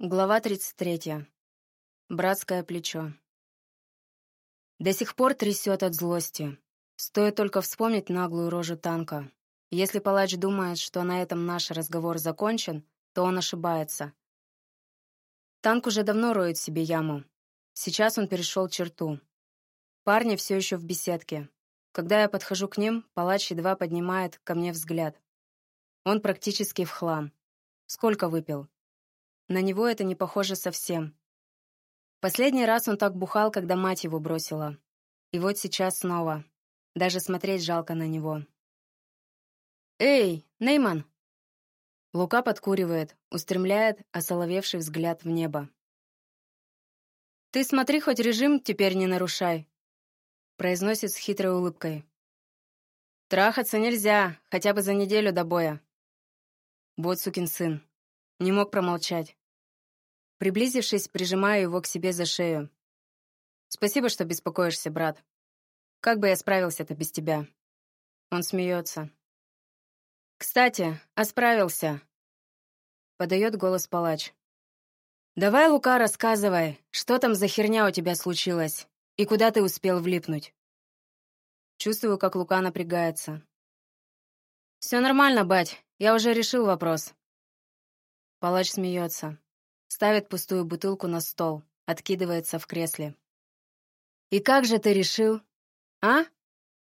Глава 33. Братское плечо. До сих пор трясет от злости. Стоит только вспомнить наглую рожу танка. Если палач думает, что на этом наш разговор закончен, то он ошибается. Танк уже давно роет себе яму. Сейчас он перешел черту. Парни все еще в беседке. Когда я подхожу к ним, палач едва поднимает ко мне взгляд. Он практически в хлам. Сколько выпил? На него это не похоже совсем. Последний раз он так бухал, когда мать его бросила. И вот сейчас снова. Даже смотреть жалко на него. «Эй, Нейман!» Лука подкуривает, устремляет осоловевший взгляд в небо. «Ты смотри, хоть режим теперь не нарушай», произносит с хитрой улыбкой. «Трахаться нельзя, хотя бы за неделю до боя». Вот сукин сын. Не мог промолчать. Приблизившись, прижимаю его к себе за шею. «Спасибо, что беспокоишься, брат. Как бы я справился-то без тебя?» Он смеется. «Кстати, а справился!» Подает голос палач. «Давай, Лука, рассказывай, что там за херня у тебя случилась и куда ты успел влипнуть?» Чувствую, как Лука напрягается. «Все нормально, бать, я уже решил вопрос. Палач смеется. Ставит пустую бутылку на стол, откидывается в кресле. «И как же ты решил? А?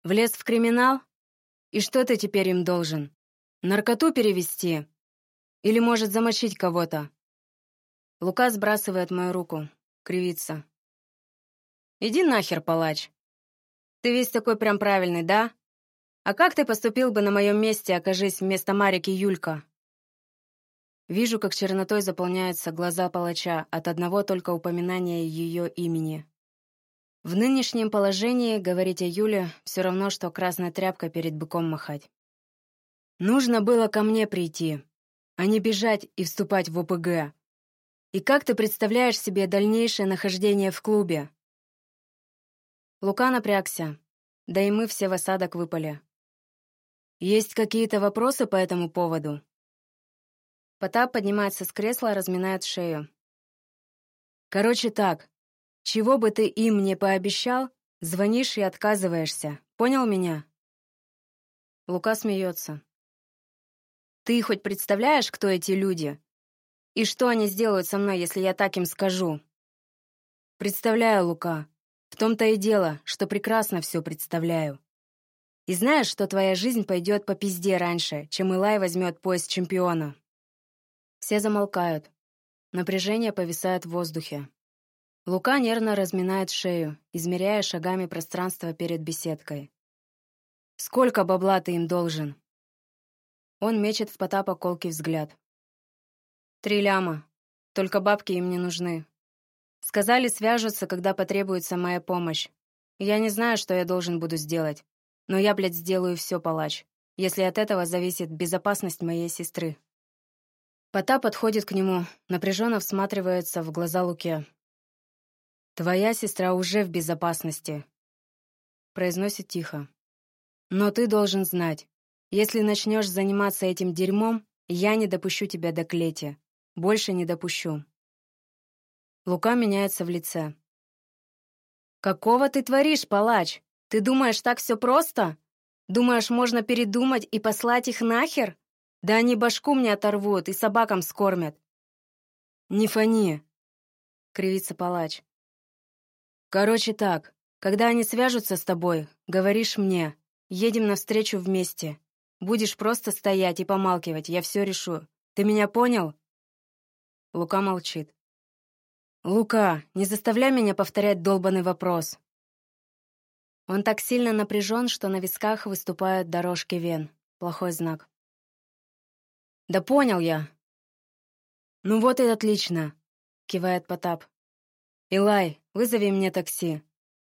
Влез в криминал? И что ты теперь им должен? Наркоту перевести? Или, может, замочить кого-то?» Лука сбрасывает мою руку, кривится. «Иди нахер, палач. Ты весь такой прям правильный, да? А как ты поступил бы на моем месте, окажись вместо Марики Юлька?» Вижу, как чернотой заполняются глаза палача от одного только упоминания ее имени. В нынешнем положении говорить о Юле все равно, что красная тряпка перед быком махать. Нужно было ко мне прийти, а не бежать и вступать в ОПГ. И как ты представляешь себе дальнейшее нахождение в клубе? Лука напрягся, да и мы все в осадок выпали. Есть какие-то вопросы по этому поводу? Потап поднимается с кресла, разминает шею. «Короче так, чего бы ты им не пообещал, звонишь и отказываешься. Понял меня?» Лука смеется. «Ты хоть представляешь, кто эти люди? И что они сделают со мной, если я так им скажу?» «Представляю, Лука. В том-то и дело, что прекрасно все представляю. И знаешь, что твоя жизнь пойдет по пизде раньше, чем Илай возьмет пояс чемпиона?» Все замолкают. Напряжение повисает в воздухе. Лука нервно разминает шею, измеряя шагами пространство перед беседкой. «Сколько бабла ты им должен?» Он мечет в Потапа колкий взгляд. «Три ляма. Только бабки им не нужны. Сказали, свяжутся, когда потребуется моя помощь. Я не знаю, что я должен буду сделать. Но я, блядь, сделаю все, палач, если от этого зависит безопасность моей сестры». Потап подходит к нему, напряженно всматривается в глаза Луке. «Твоя сестра уже в безопасности», — произносит тихо. «Но ты должен знать, если начнешь заниматься этим дерьмом, я не допущу тебя до клети. Больше не допущу». Лука меняется в лице. «Какого ты творишь, палач? Ты думаешь, так все просто? Думаешь, можно передумать и послать их нахер? Да они башку мне оторвут и собакам скормят. Не фони, кривится палач. Короче так, когда они свяжутся с тобой, говоришь мне, едем навстречу вместе. Будешь просто стоять и помалкивать, я все решу. Ты меня понял? Лука молчит. «Лука, не заставляй меня повторять долбанный вопрос». Он так сильно напряжен, что на висках выступают дорожки вен. Плохой знак. «Да понял я». «Ну вот и отлично», — кивает Потап. «Илай, вызови мне такси.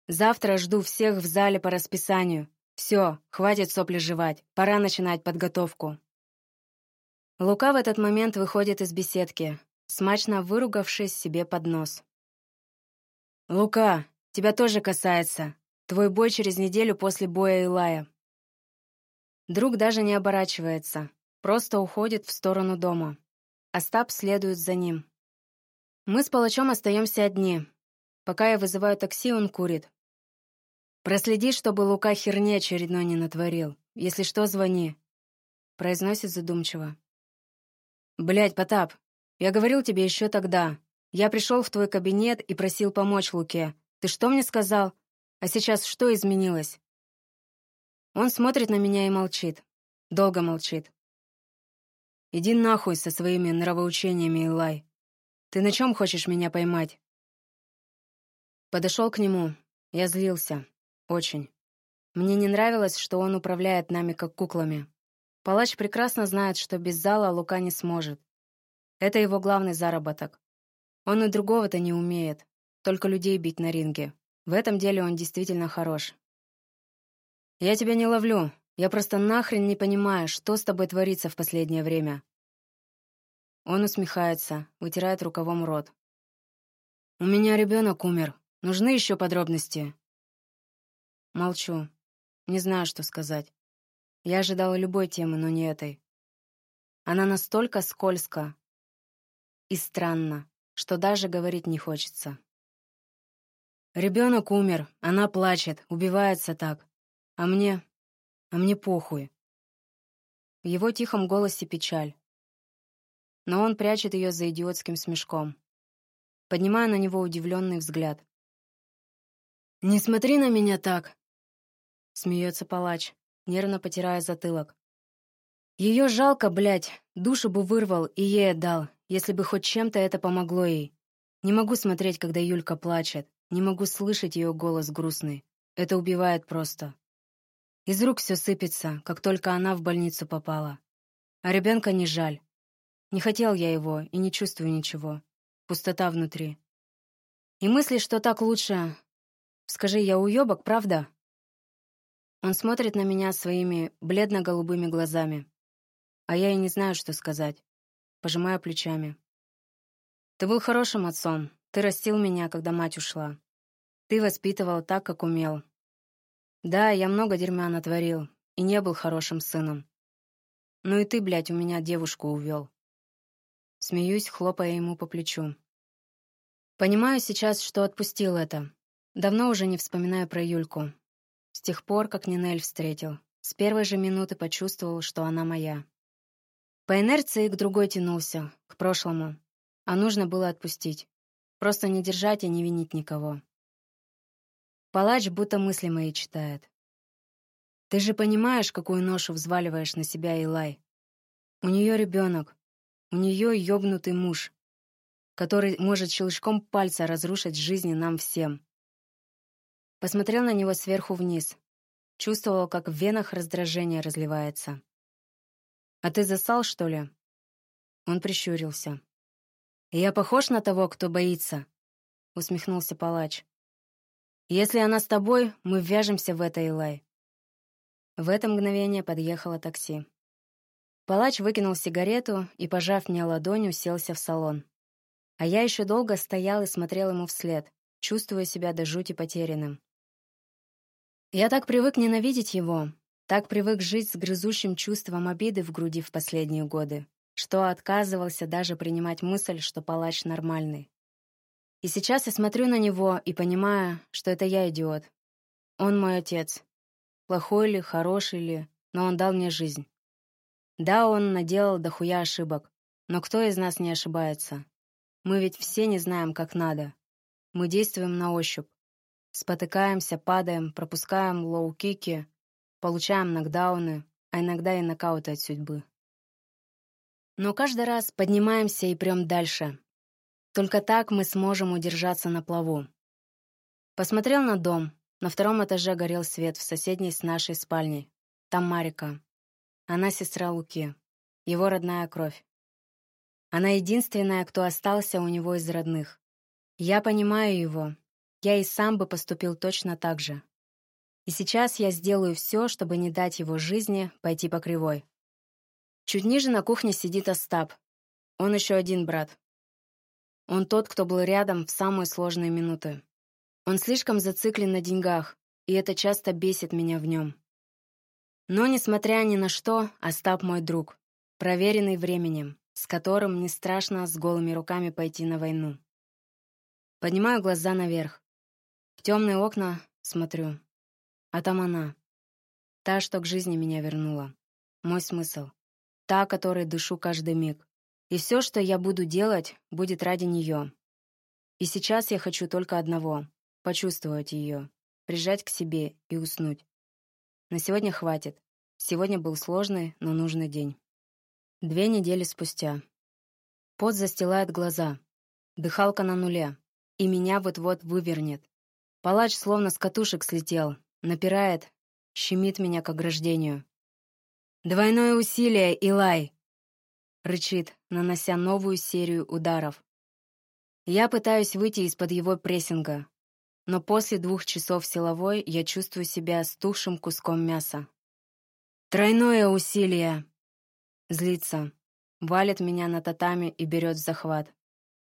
Завтра жду всех в зале по расписанию. Все, хватит сопли жевать, пора начинать подготовку». Лука в этот момент выходит из беседки, смачно выругавшись себе под нос. «Лука, тебя тоже касается. Твой бой через неделю после боя Илая». Друг даже не оборачивается, Просто уходит в сторону дома. Остап следует за ним. Мы с палачом остаемся одни. Пока я вызываю такси, он курит. Проследи, чтобы Лука херни очередной не натворил. Если что, звони. Произносит задумчиво. Блядь, Потап, я говорил тебе еще тогда. Я пришел в твой кабинет и просил помочь Луке. Ты что мне сказал? А сейчас что изменилось? Он смотрит на меня и молчит. Долго молчит. Иди нахуй со своими нравоучениями, Илай. Ты на чем хочешь меня поймать? Подошел к нему. Я злился. Очень. Мне не нравилось, что он управляет нами как куклами. Палач прекрасно знает, что без зала Лука не сможет. Это его главный заработок. Он и другого-то не умеет, только людей бить на ринге. В этом деле он действительно хорош. «Я тебя не ловлю. Я просто нахрен не понимаю, что с тобой творится в последнее время». Он усмехается, вытирает рукавом рот. «У меня ребенок умер. Нужны еще подробности?» Молчу. Не знаю, что сказать. Я ожидала любой темы, но не этой. Она настолько скользка и странна, что даже говорить не хочется. Ребенок умер, она плачет, убивается так. А мне... а мне похуй. В его тихом голосе печаль. Но он прячет ее за идиотским смешком. Поднимаю на него удивленный взгляд. «Не смотри на меня так!» Смеется палач, нервно потирая затылок. Ее жалко, блядь, душу бы вырвал и ей отдал, если бы хоть чем-то это помогло ей. Не могу смотреть, когда Юлька плачет, не могу слышать ее голос грустный. Это убивает просто. Из рук все сыпется, как только она в больницу попала. А ребенка не жаль. Не хотел я его и не чувствую ничего. Пустота внутри. И мысли, что так лучше... Скажи, я уебок, правда? Он смотрит на меня своими бледно-голубыми глазами. А я и не знаю, что сказать. Пожимаю плечами. Ты был хорошим отцом. Ты растил меня, когда мать ушла. Ты воспитывал так, как умел. Да, я много дерьма натворил и не был хорошим сыном. Ну и ты, блядь, у меня девушку увел. Смеюсь, хлопая ему по плечу. Понимаю сейчас, что отпустил это. Давно уже не вспоминаю про Юльку. С тех пор, как Нинель встретил, с первой же минуты почувствовал, что она моя. По инерции к другой тянулся, к прошлому. А нужно было отпустить. Просто не держать и не винить никого. Палач будто мысли мои читает. Ты же понимаешь, какую ношу взваливаешь на себя, Илай. У нее ребенок. У нее ёбнутый муж, который может щелчком пальца разрушить жизни нам всем. Посмотрел на него сверху вниз. Чувствовал, как в венах раздражение разливается. «А ты засал, что ли?» Он прищурился. «Я похож на того, кто боится?» Усмехнулся палач. Если она с тобой, мы ввяжемся в это, Илай». В это мгновение подъехало такси. Палач выкинул сигарету и, пожав мне ладонь, уселся в салон. А я еще долго стоял и смотрел ему вслед, чувствуя себя до жути потерянным. Я так привык ненавидеть его, так привык жить с грызущим чувством обиды в груди в последние годы, что отказывался даже принимать мысль, что палач нормальный. И сейчас я смотрю на него и понимаю, что это я идиот. Он мой отец. Плохой ли, хороший ли, но он дал мне жизнь. Да, он наделал дохуя ошибок, но кто из нас не ошибается? Мы ведь все не знаем, как надо. Мы действуем на ощупь. Спотыкаемся, падаем, пропускаем лоу-кики, получаем нокдауны, а иногда и нокауты от судьбы. Но каждый раз поднимаемся и прем дальше, только так мы сможем удержаться на плаву. Посмотрел на дом. На втором этаже горел свет в соседней с нашей спальней. Там Марика. Она сестра Луки. Его родная кровь. Она единственная, кто остался у него из родных. Я понимаю его. Я и сам бы поступил точно так же. И сейчас я сделаю все, чтобы не дать его жизни пойти по кривой. Чуть ниже на кухне сидит Остап. Он еще один брат. Он тот, кто был рядом в самые сложные минуты. Он слишком зациклен на деньгах, и это часто бесит меня в нем. Но, несмотря ни на что, Остап мой друг, проверенный временем, с которым не страшно с голыми руками пойти на войну. Поднимаю глаза наверх. В темные окна смотрю. А там она. Та, что к жизни меня вернула. Мой смысл. Та, которой дышу каждый миг. И все, что я буду делать, будет ради нее. И сейчас я хочу только одного — почувствовать ее, прижать к себе и уснуть. На сегодня хватит. Сегодня был сложный, но нужный день. Две недели спустя. Пот застилает глаза. Дыхалка на нуле. И меня вот-вот вывернет. Палач словно с катушек слетел. Напирает, щемит меня к ограждению. «Двойное усилие, Илай!» Рычит, нанося новую серию ударов. Я пытаюсь выйти из-под его прессинга, но после двух часов силовой я чувствую себя стухшим куском мяса. Тройное усилие. Злится. Валит меня на татами и берет в захват.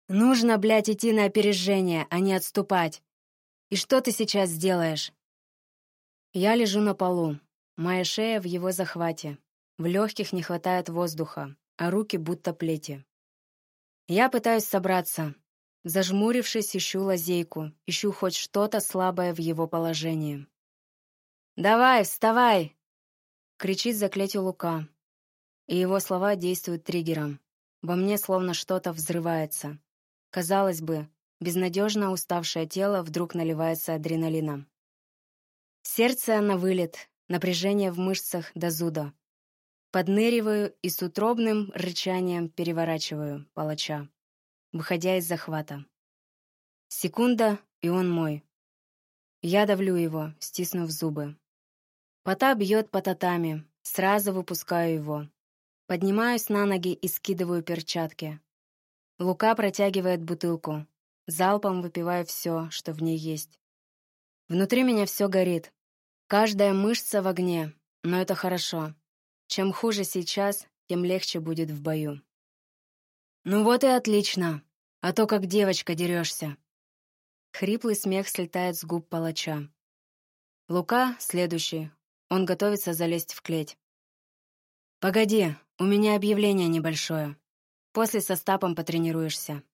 Нужно, блядь, идти на опережение, а не отступать. И что ты сейчас сделаешь? Я лежу на полу. Моя шея в его захвате. В легких не хватает воздуха, а руки будто плети. Я пытаюсь собраться, Зажмурившись, ищу лазейку, ищу хоть что-то слабое в его положении. «Давай, вставай!» — кричит заклятие Лука. И его слова действуют триггером. Во мне словно что-то взрывается. Казалось бы, безнадежно уставшее тело вдруг наливается адреналином. Сердце на вылет, напряжение в мышцах до зуда. Подныриваю и с утробным рычанием переворачиваю палача выходя из захвата. Секунда, и он мой. Я давлю его, стиснув зубы. Пота бьет по татами, сразу выпускаю его. Поднимаюсь на ноги и скидываю перчатки. Лука протягивает бутылку. Залпом выпиваю все, что в ней есть. Внутри меня все горит. Каждая мышца в огне, но это хорошо. Чем хуже сейчас, тем легче будет в бою. «Ну вот и отлично, а то как девочка дерешься». Хриплый смех слетает с губ палача. Лука — следующий. Он готовится залезть в клеть. «Погоди, у меня объявление небольшое. После со Стапом потренируешься».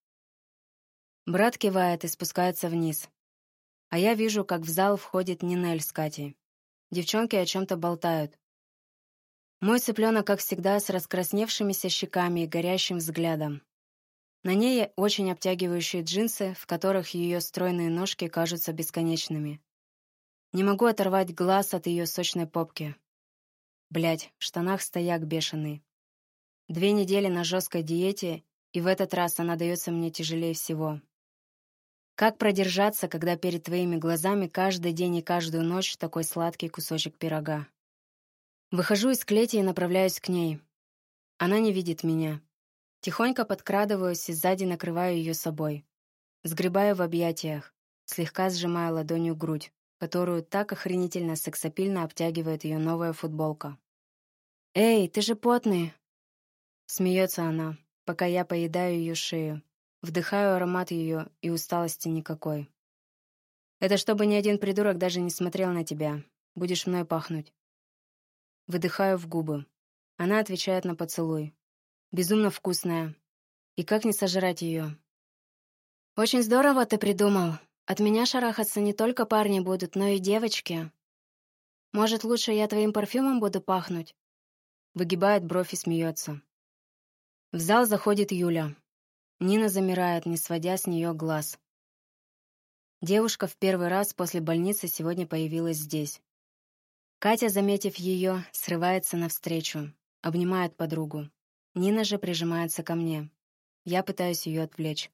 Брат кивает и спускается вниз. А я вижу, как в зал входит Нинель с Катей. Девчонки о чем-то болтают. Мой цыпленок, как всегда, с раскрасневшимися щеками и горящим взглядом. На ней очень обтягивающие джинсы, в которых ее стройные ножки кажутся бесконечными. Не могу оторвать глаз от ее сочной попки. Блять, в штанах стояк бешеный. Две недели на жесткой диете, и в этот раз она дается мне тяжелее всего. Как продержаться, когда перед твоими глазами каждый день и каждую ночь такой сладкий кусочек пирога? Выхожу из клети и направляюсь к ней. Она не видит меня. Тихонько подкрадываюсь и сзади накрываю ее собой. Сгребаю в объятиях, слегка сжимаю ладонью грудь, которую так охренительно сексапильно обтягивает ее новая футболка. «Эй, ты же потный!» Смеется она, пока я поедаю ее шею. Вдыхаю аромат ее и усталости никакой. «Это чтобы ни один придурок даже не смотрел на тебя. Будешь мной пахнуть». Выдыхаю в губы. Она отвечает на поцелуй. Безумно вкусная. И как не сожрать ее? «Очень здорово ты придумал. От меня шарахаться не только парни будут, но и девочки. Может, лучше я твоим парфюмом буду пахнуть?» Выгибает бровь и смеется. В зал заходит Юля. Нина замирает, не сводя с нее глаз. Девушка в первый раз после больницы сегодня появилась здесь. Катя, заметив ее, срывается навстречу, обнимает подругу. Нина же прижимается ко мне. Я пытаюсь ее отвлечь.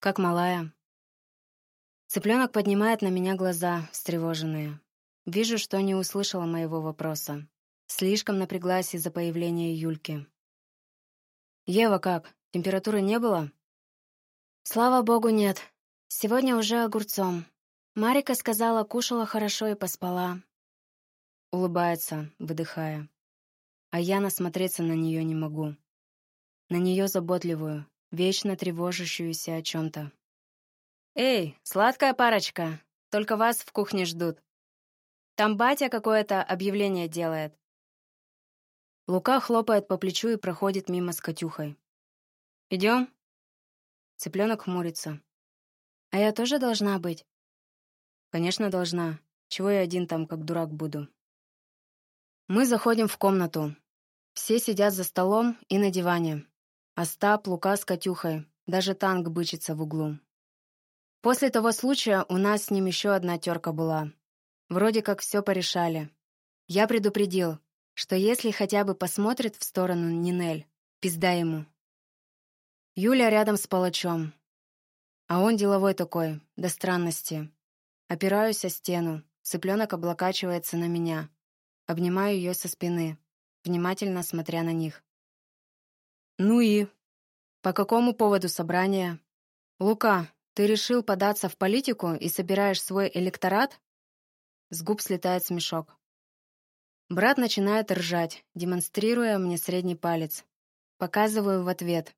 «Как малая?» Цыпленок поднимает на меня глаза, встревоженные. Вижу, что не услышала моего вопроса. Слишком напряглась из-за появления Юльки. «Ева как? Температуры не было?» «Слава богу, нет. Сегодня уже огурцом. Марика сказала, кушала хорошо и поспала. Улыбается, выдыхая. А я насмотреться на нее не могу. На нее заботливую, вечно тревожащуюся о чем-то. «Эй, сладкая парочка! Только вас в кухне ждут. Там батя какое-то объявление делает». Лука хлопает по плечу и проходит мимо с Катюхой. «Идем?» Цыпленок хмурится. А я тоже должна быть? Конечно, должна. Чего я один там, как дурак, буду? Мы заходим в комнату. Все сидят за столом и на диване. Остап, Лука с Катюхой. Даже танк бычится в углу. После того случая у нас с ним еще одна терка была. Вроде как все порешали. Я предупредил, что если хотя бы посмотрит в сторону Нинель, пизда ему. Юля рядом с палачом. А он деловой такой, до странности. Опираюсь о стену, цыпленок облокачивается на меня. Обнимаю ее со спины, внимательно смотря на них. «Ну и? По какому поводу собрания? Лука, ты решил податься в политику и собираешь свой электорат?» С губ слетает смешок. Брат начинает ржать, демонстрируя мне средний палец. Показываю в ответ.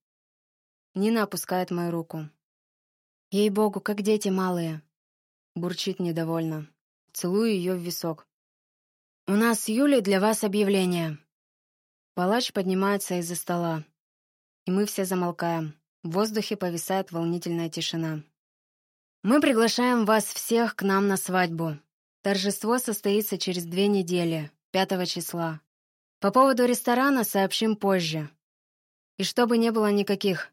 Нина опускает мою руку. «Ей-богу, как дети малые!» Бурчит недовольно. Целую ее в висок. «У нас с для вас объявление». Палач поднимается из-за стола. И мы все замолкаем. В воздухе повисает волнительная тишина. «Мы приглашаем вас всех к нам на свадьбу. Торжество состоится через две недели, 5 числа. По поводу ресторана сообщим позже. И чтобы не было никаких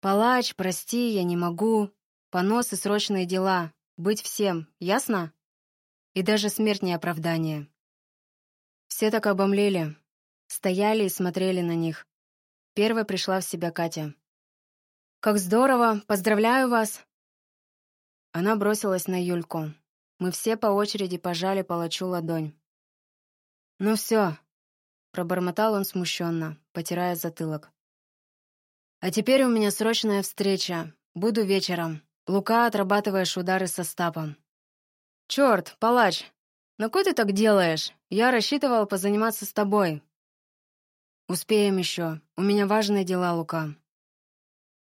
«Палач, прости, я не могу», «Понос и срочные дела», «Быть всем», ясно? И даже смерть не оправдание. Все так обомлели, стояли и смотрели на них. Первой пришла в себя Катя. «Как здорово! Поздравляю вас!» Она бросилась на Юльку. Мы все по очереди пожали палачу ладонь. «Ну все», — пробормотал он смущенно, потирая затылок. «А теперь у меня срочная встреча. Буду вечером. Лука, отрабатываешь удары со стапом». «Черт, палач! На кой ты так делаешь? Я рассчитывал позаниматься с тобой». «Успеем еще. У меня важные дела, Лука».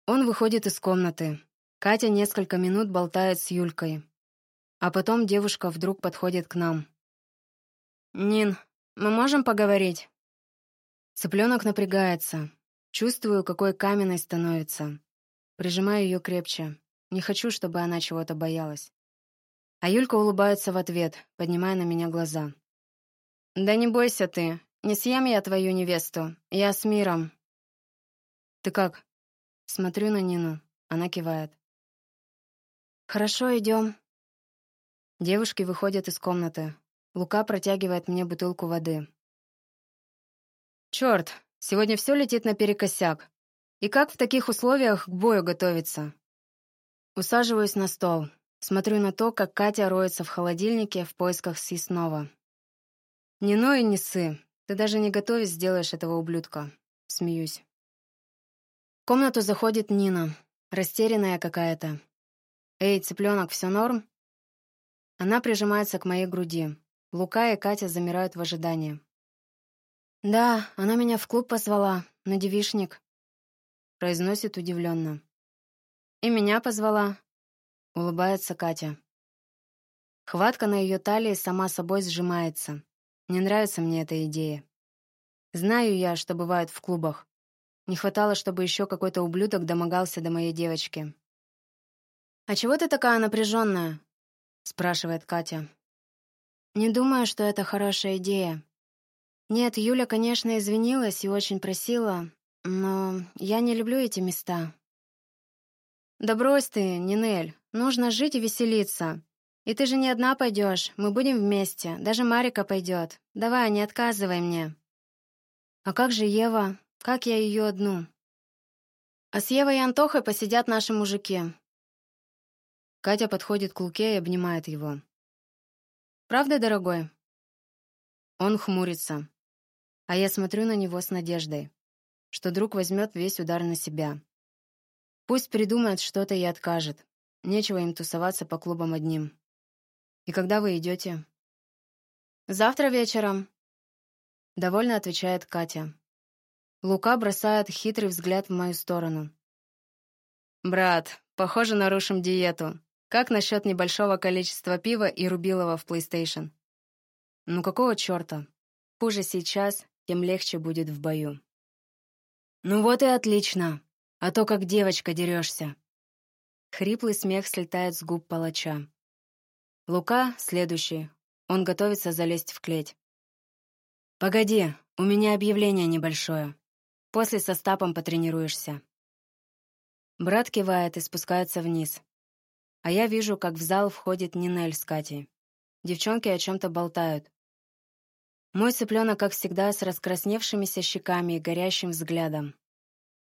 Он выходит из комнаты. Катя несколько минут болтает с Юлькой. А потом девушка вдруг подходит к нам. «Нин, мы можем поговорить?» Цыпленок напрягается. Чувствую, какой каменной становится. Прижимаю ее крепче. Не хочу, чтобы она чего-то боялась. А Юлька улыбается в ответ, поднимая на меня глаза. «Да не бойся ты. Не съем я твою невесту. Я с миром». «Ты как?» Смотрю на Нину. Она кивает. «Хорошо, идем». Девушки выходят из комнаты. Лука протягивает мне бутылку воды. «Черт, сегодня все летит наперекосяк. И как в таких условиях к бою готовиться?» Усаживаюсь на стол. Смотрю на то, как Катя роется в холодильнике в поисках съестного. «Не ной и не сы. Ты даже не готовить сделаешь этого ублюдка». Смеюсь. В комнату заходит Нина, растерянная какая-то. «Эй, цыпленок, все норм?» Она прижимается к моей груди. Лука и Катя замирают в ожидании. «Да, она меня в клуб позвала, на девишник», — произносит удивленно. «И меня позвала», — улыбается Катя. Хватка на ее талии сама собой сжимается. Не нравится мне эта идея. Знаю я, что бывает в клубах. Не хватало, чтобы еще какой-то ублюдок домогался до моей девочки. «А чего ты такая напряженная?» — спрашивает Катя. «Не думаю, что это хорошая идея. Нет, Юля, конечно, извинилась и очень просила, но я не люблю эти места». «Да брось ты, Нинель, нужно жить и веселиться. И ты же не одна пойдешь, мы будем вместе, даже Марика пойдет. Давай, не отказывай мне». «А как же Ева? Как я ее одну?» «А с Евой и Антохой посидят наши мужики. Катя подходит к Луке и обнимает его. «Правда, дорогой?» Он хмурится, а я смотрю на него с надеждой, что друг возьмет весь удар на себя. Пусть придумает что-то и откажет. Нечего им тусоваться по клубам одним. «И когда вы идете?» «Завтра вечером», — довольно отвечает Катя. Лука бросает хитрый взгляд в мою сторону. «Брат, похоже, нарушим диету. Как насчет небольшого количества пива и рубилова в PlayStation? Ну какого черта? Хуже сейчас, тем легче будет в бою. Ну вот и отлично. А то как девочка дерешься. Хриплый смех слетает с губ палача. Лука — следующий. Он готовится залезть в клеть. «Погоди, у меня объявление небольшое. После со Стапом потренируешься». Брат кивает и спускается вниз. А я вижу, как в зал входит Нинель с Катей. Девчонки о чем-то болтают. Мой цыпленок, как всегда, с раскрасневшимися щеками и горящим взглядом.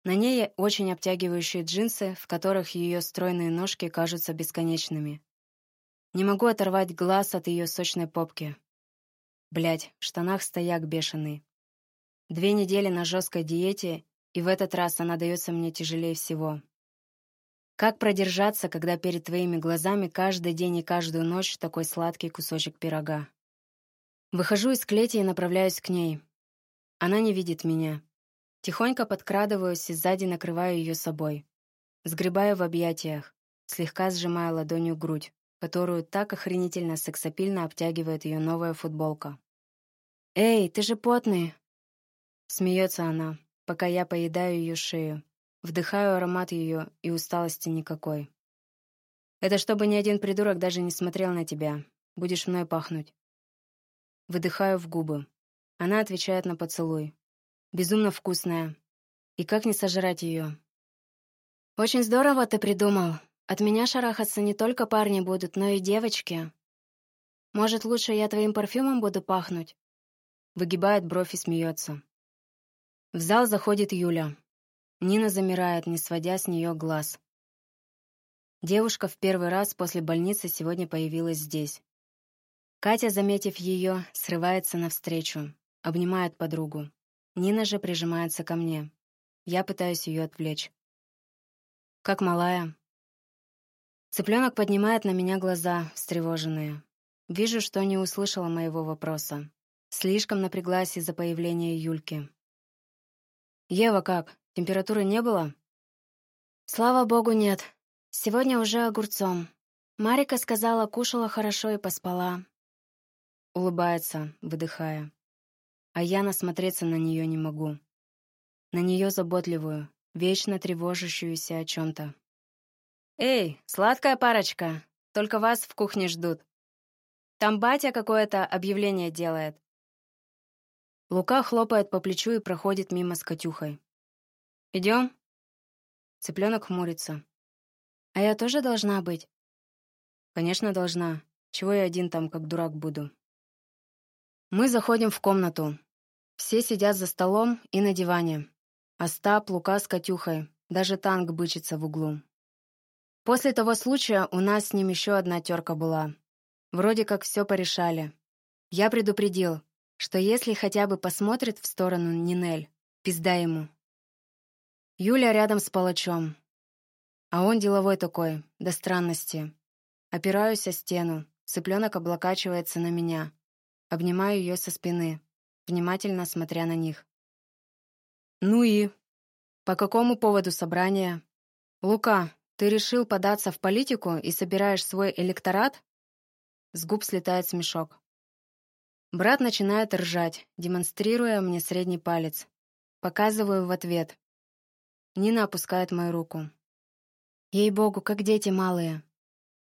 На ней очень обтягивающие джинсы, в которых ее стройные ножки кажутся бесконечными. Не могу оторвать глаз от ее сочной попки. Блять, в штанах стояк бешеный. Две недели на жесткой диете, и в этот раз она дается мне тяжелее всего. Как продержаться, когда перед твоими глазами каждый день и каждую ночь такой сладкий кусочек пирога? Выхожу из клети и направляюсь к ней. Она не видит меня. Тихонько подкрадываюсь и сзади накрываю ее собой. Сгребаю в объятиях, слегка сжимая ладонью грудь которую так охренительно сексапильно обтягивает ее новая футболка. «Эй, ты же потный!» Смеется она, пока я поедаю ее шею. Вдыхаю аромат ее и усталости никакой. «Это чтобы ни один придурок даже не смотрел на тебя. Будешь мной пахнуть». Выдыхаю в губы. Она отвечает на поцелуй. Безумно вкусная. И как не сожрать ее? «Очень здорово ты придумал», от меня шарахаться не только парни будут, но и девочки. Может, лучше я твоим парфюмом буду пахнуть?» Выгибает бровь и смеется. В зал заходит Юля. Нина замирает, не сводя с нее глаз. Девушка в первый раз после больницы сегодня появилась здесь. Катя, заметив ее, срывается навстречу, обнимает подругу. Нина же прижимается ко мне. Я пытаюсь ее отвлечь. «Как малая?» Цыпленок поднимает на меня глаза, встревоженные. Вижу, что не услышала моего вопроса. Слишком напряглась из-за появления Юльки. «Ева как? Температуры не было?» «Слава богу, нет. Сегодня уже огурцом. Марика сказала, кушала хорошо и поспала». Улыбается, выдыхая. А я насмотреться на нее не могу. На нее заботливую, вечно тревожащуюся о чем-то. «Эй, сладкая парочка, только вас в кухне ждут. Там батя какое-то объявление делает». Лука хлопает по плечу и проходит мимо с Катюхой. «Идем?» Цыпленок хмурится. «А я тоже должна быть?» «Конечно, должна. Чего я один там, как дурак, буду?» Мы заходим в комнату. Все сидят за столом и на диване. Остап, Лука с Катюхой. Даже танк бычится в углу. После того случая у нас с ним еще одна терка была. Вроде как все порешали. Я предупредил, что если хотя бы посмотрит в сторону Нинель, пизда ему. Юля рядом с палачом. А он деловой такой, до странности. Опираюсь о стену, цыпленок облокачивается на меня. Обнимаю ее со спины, внимательно смотря на них. «Ну и? По какому поводу собрания?» «Лука, ты решил податься в политику и собираешь свой электорат? С губ слетает смешок. Брат начинает ржать, демонстрируя мне средний палец. Показываю в ответ. Нина опускает мою руку. «Ей-богу, как дети малые!»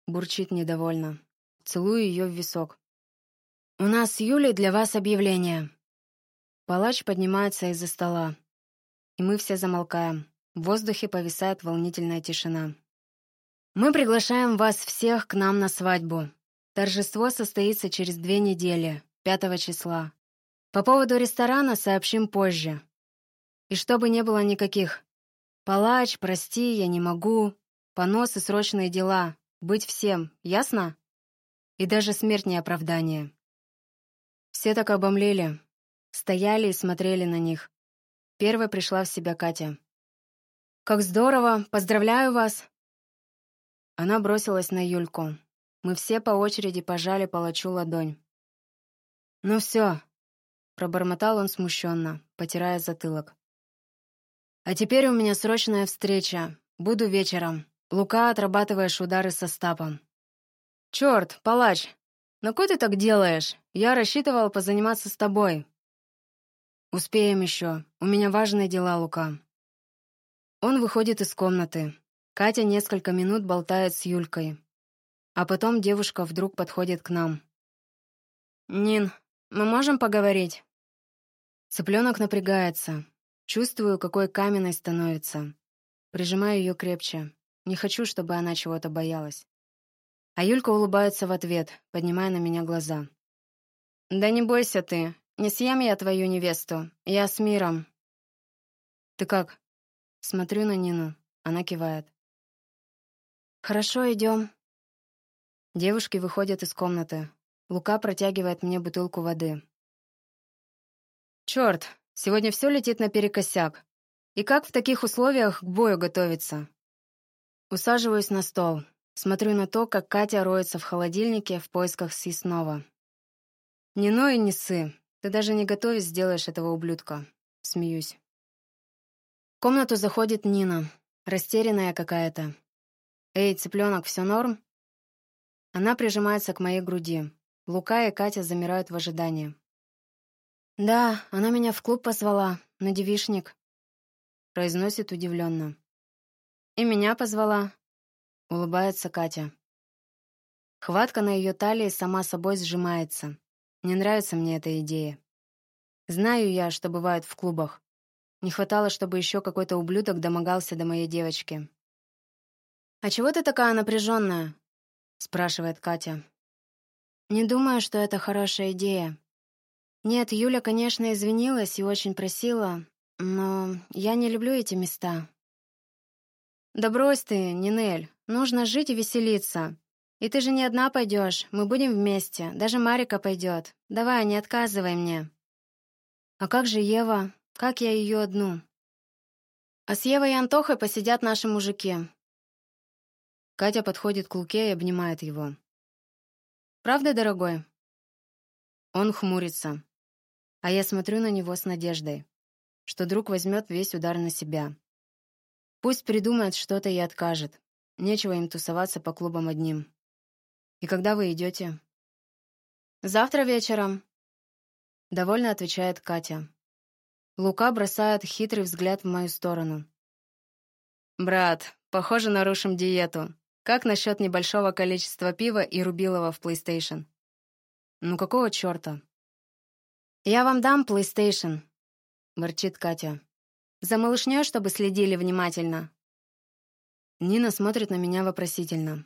Бурчит недовольно. Целую ее в висок. «У нас с Юлей для вас объявление». Палач поднимается из-за стола. И мы все замолкаем. В воздухе повисает волнительная тишина. Мы приглашаем вас всех к нам на свадьбу. Торжество состоится через две недели, 5 числа. По поводу ресторана сообщим позже. И чтобы не было никаких «палач, прости, я не могу», «понос и срочные дела», «быть всем», ясно? И даже смерть не оправдание. Все так обомлели, стояли и смотрели на них. Первой пришла в себя Катя. «Как здорово! Поздравляю вас! Она бросилась на Юльку. Мы все по очереди пожали палачу ладонь. «Ну все», — пробормотал он смущенно, потирая затылок. «А теперь у меня срочная встреча. Буду вечером. Лука, отрабатываешь удары со стапом». «Черт, палач! На кой ты так делаешь? Я рассчитывал позаниматься с тобой». «Успеем еще. У меня важные дела, Лука». Он выходит из комнаты. Катя несколько минут болтает с Юлькой. А потом девушка вдруг подходит к нам. «Нин, мы можем поговорить?» Цыпленок напрягается. Чувствую, какой каменной становится. Прижимаю ее крепче. Не хочу, чтобы она чего-то боялась. А Юлька улыбается в ответ, поднимая на меня глаза. «Да не бойся ты. Не съем я твою невесту. Я с миром». «Ты как?» Смотрю на Нину. Она кивает. «Хорошо, идем». Девушки выходят из комнаты. Лука протягивает мне бутылку воды. «Черт, сегодня все летит наперекосяк. И как в таких условиях к бою готовиться?» Усаживаюсь на стол. Смотрю на то, как Катя роется в холодильнике в поисках съестного. «Не ной и не сы. Ты даже не готовить сделаешь этого ублюдка». Смеюсь. В комнату заходит Нина, растерянная какая-то. «Эй, цыпленок, все норм?» Она прижимается к моей груди. Лука и Катя замирают в ожидании. «Да, она меня в клуб позвала, на девишник», — произносит удивленно. «И меня позвала», — улыбается Катя. Хватка на ее талии сама собой сжимается. Не нравится мне эта идея. Знаю я, что бывает в клубах. Не хватало, чтобы еще какой-то ублюдок домогался до моей девочки. «А чего ты такая напряженная?» — спрашивает Катя. Не думаю, что это хорошая идея. Нет, Юля, конечно, извинилась и очень просила, но я не люблю эти места. Да брось ты, Нинель, нужно жить и веселиться. И ты же не одна пойдешь, мы будем вместе, даже Марика пойдет. Давай, не отказывай мне. А как же Ева? Как я ее одну? А с Евой и Антохой посидят наши мужики. Катя подходит к Луке и обнимает его. Правда, дорогой?» Он хмурится, а я смотрю на него с надеждой, что друг возьмет весь удар на себя. Пусть придумает что-то и откажет. Нечего им тусоваться по клубам одним. «И когда вы идете?» «Завтра вечером», — довольно отвечает Катя. Лука бросает хитрый взгляд в мою сторону. «Брат, похоже, нарушим диету», как насчет небольшого количества пива и рубилова в PlayStation? Ну какого черта? Я вам дам PlayStation, ворчит Катя. За малышней, чтобы следили внимательно. Нина смотрит на меня вопросительно.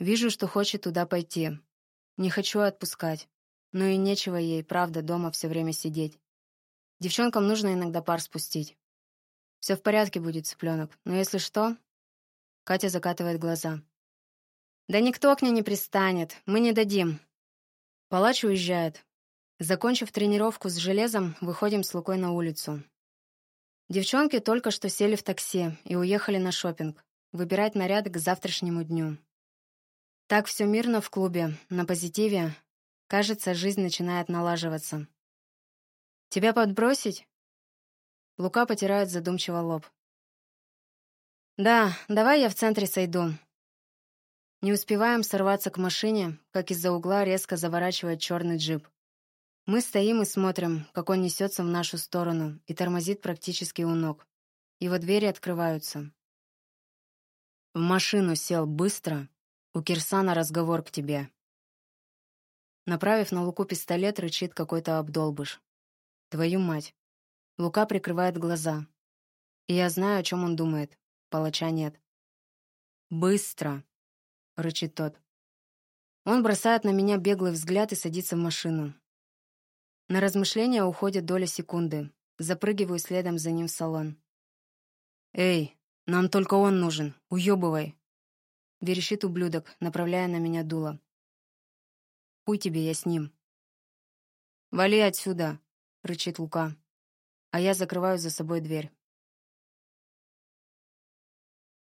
Вижу, что хочет туда пойти. Не хочу отпускать. Но и нечего ей, правда, дома все время сидеть. Девчонкам нужно иногда пар спустить. Все в порядке будет, цыпленок. Но если что, Катя закатывает глаза. «Да никто к ней не пристанет. Мы не дадим». Палач уезжает. Закончив тренировку с железом, выходим с Лукой на улицу. Девчонки только что сели в такси и уехали на шопинг, выбирать наряды к завтрашнему дню. Так все мирно в клубе, на позитиве. Кажется, жизнь начинает налаживаться. «Тебя подбросить?» Лука потирает задумчиво лоб. «Да, давай я в центре сойду». Не успеваем сорваться к машине, как из-за угла резко заворачивает черный джип. Мы стоим и смотрим, как он несется в нашу сторону и тормозит практически у ног. Его двери открываются. В машину сел быстро. У Кирсана разговор к тебе. Направив на Луку пистолет, рычит какой-то обдолбыш. Твою мать. Лука прикрывает глаза. И я знаю, о чем он думает. Палача нет. «Быстро!» — рычит тот. Он бросает на меня беглый взгляд и садится в машину. На размышления уходит доля секунды. Запрыгиваю следом за ним в салон. «Эй, нам только он нужен. Уёбывай!» Верещит ублюдок, направляя на меня дуло. «Хуй тебе, я с ним!» «Вали отсюда!» — рычит Лука. А я закрываю за собой дверь.